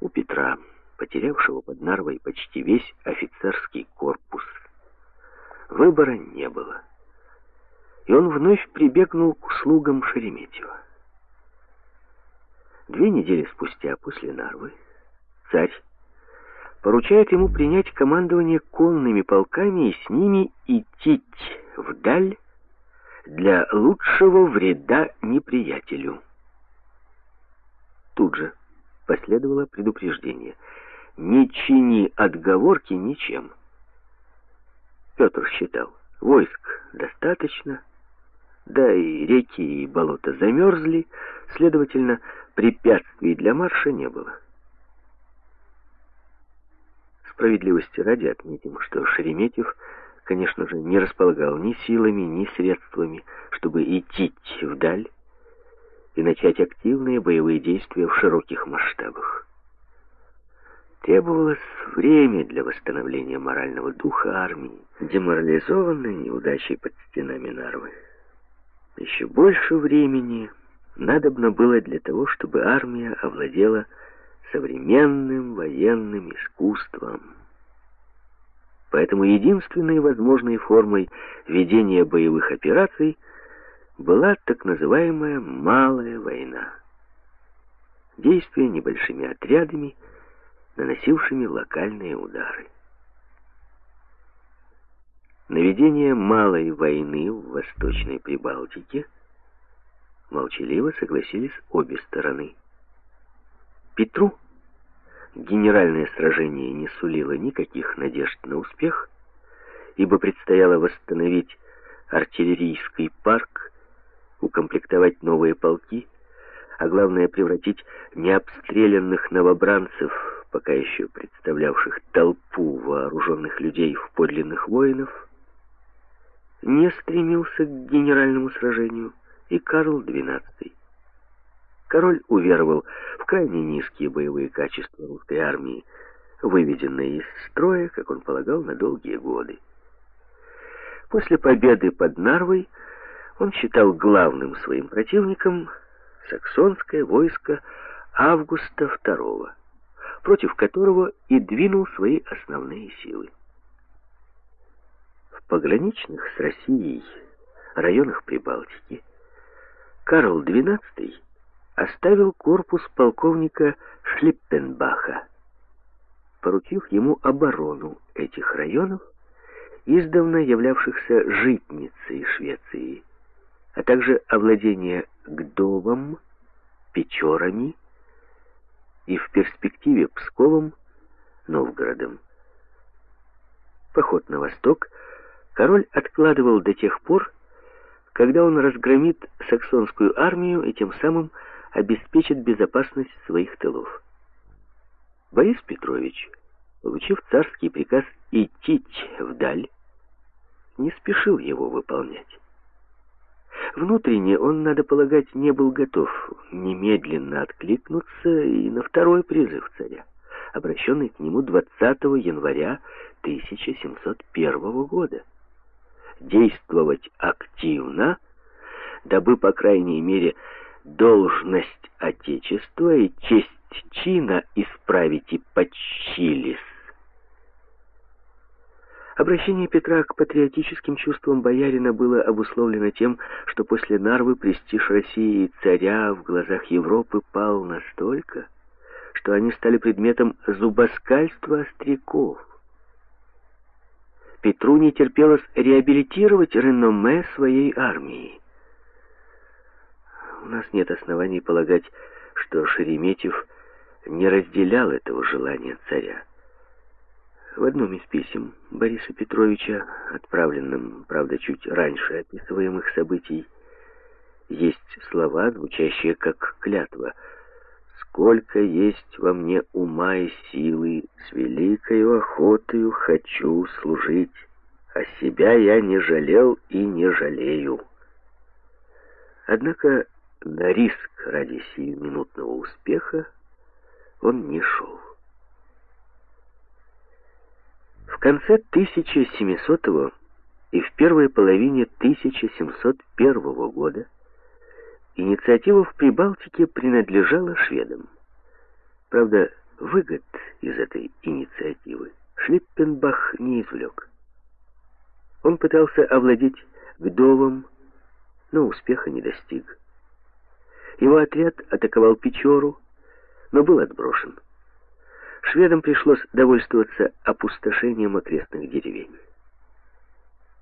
у Петра, потерявшего под Нарвой почти весь офицерский корпус, выбора не было. И он вновь прибегнул к услугам Шереметьева. Две недели спустя после Нарвы царь поручает ему принять командование конными полками и с ними идти вдаль для лучшего вреда неприятелю. Тут же последовало предупреждение. Не чини отговорки ничем. Петр считал, войск достаточно, да и реки и болота замерзли, следовательно, препятствий для марша не было. Справедливости ради отметим, что Шереметьев, конечно же, не располагал ни силами, ни средствами, чтобы идти вдаль и начать активные боевые действия в широких масштабах. Требовалось время для восстановления морального духа армии, деморализованной неудачей под стенами Нарвы. Еще больше времени надобно было для того, чтобы армия овладела современным военным искусством. Поэтому единственной возможной формой ведения боевых операций была так называемая «малая война». Действия небольшими отрядами, наносившими локальные удары. На ведение малой войны в Восточной Прибалтике молчаливо согласились обе стороны. Петру генеральное сражение не сулило никаких надежд на успех, ибо предстояло восстановить артиллерийский парк, укомплектовать новые полки, а главное превратить необстрелянных новобранцев, пока еще представлявших толпу вооруженных людей в подлинных воинов, не стремился к генеральному сражению и Карл XII. Король уверовал в крайне низкие боевые качества русской армии, выведенной из строя, как он полагал, на долгие годы. После победы под Нарвой он считал главным своим противником саксонское войско Августа II, против которого и двинул свои основные силы. В пограничных с Россией районах Прибалтики Карл XII оставил корпус полковника Шлиппенбаха, поручив ему оборону этих районов, издавна являвшихся житницей Швеции, а также овладение Гдовом, Печорами и в перспективе Псковом, Новгородом. Поход на восток король откладывал до тех пор, когда он разгромит саксонскую армию и тем самым обеспечит безопасность своих тылов. Борис Петрович, получив царский приказ идти вдаль, не спешил его выполнять. Внутренне он, надо полагать, не был готов немедленно откликнуться и на второй призыв царя, обращенный к нему 20 января 1701 года. Действовать активно, дабы, по крайней мере, должность Отечества и честь чина исправить и подчились. Обращение Петра к патриотическим чувствам боярина было обусловлено тем, что после Нарвы престиж России и царя в глазах Европы пал настолько, что они стали предметом зубоскальства остряков. Петру не терпелось реабилитировать реноме своей армии. У нас нет оснований полагать, что Шереметьев не разделял этого желания царя. В одном из писем Бориса Петровича, отправленном, правда, чуть раньше описываемых событий, есть слова, звучащие как клятва. «Сколько есть во мне ума и силы, с великою охотою хочу служить, а себя я не жалел и не жалею». Однако на риск ради сиюминутного успеха он не шел. В конце 1700 и в первой половине 1701 года инициатива в Прибалтике принадлежала шведам. Правда, выгод из этой инициативы Шлиппенбах не извлек. Он пытался овладеть Гдовом, но успеха не достиг. Его отряд атаковал Печору, но был отброшен. Шведам пришлось довольствоваться опустошением окрестных деревень.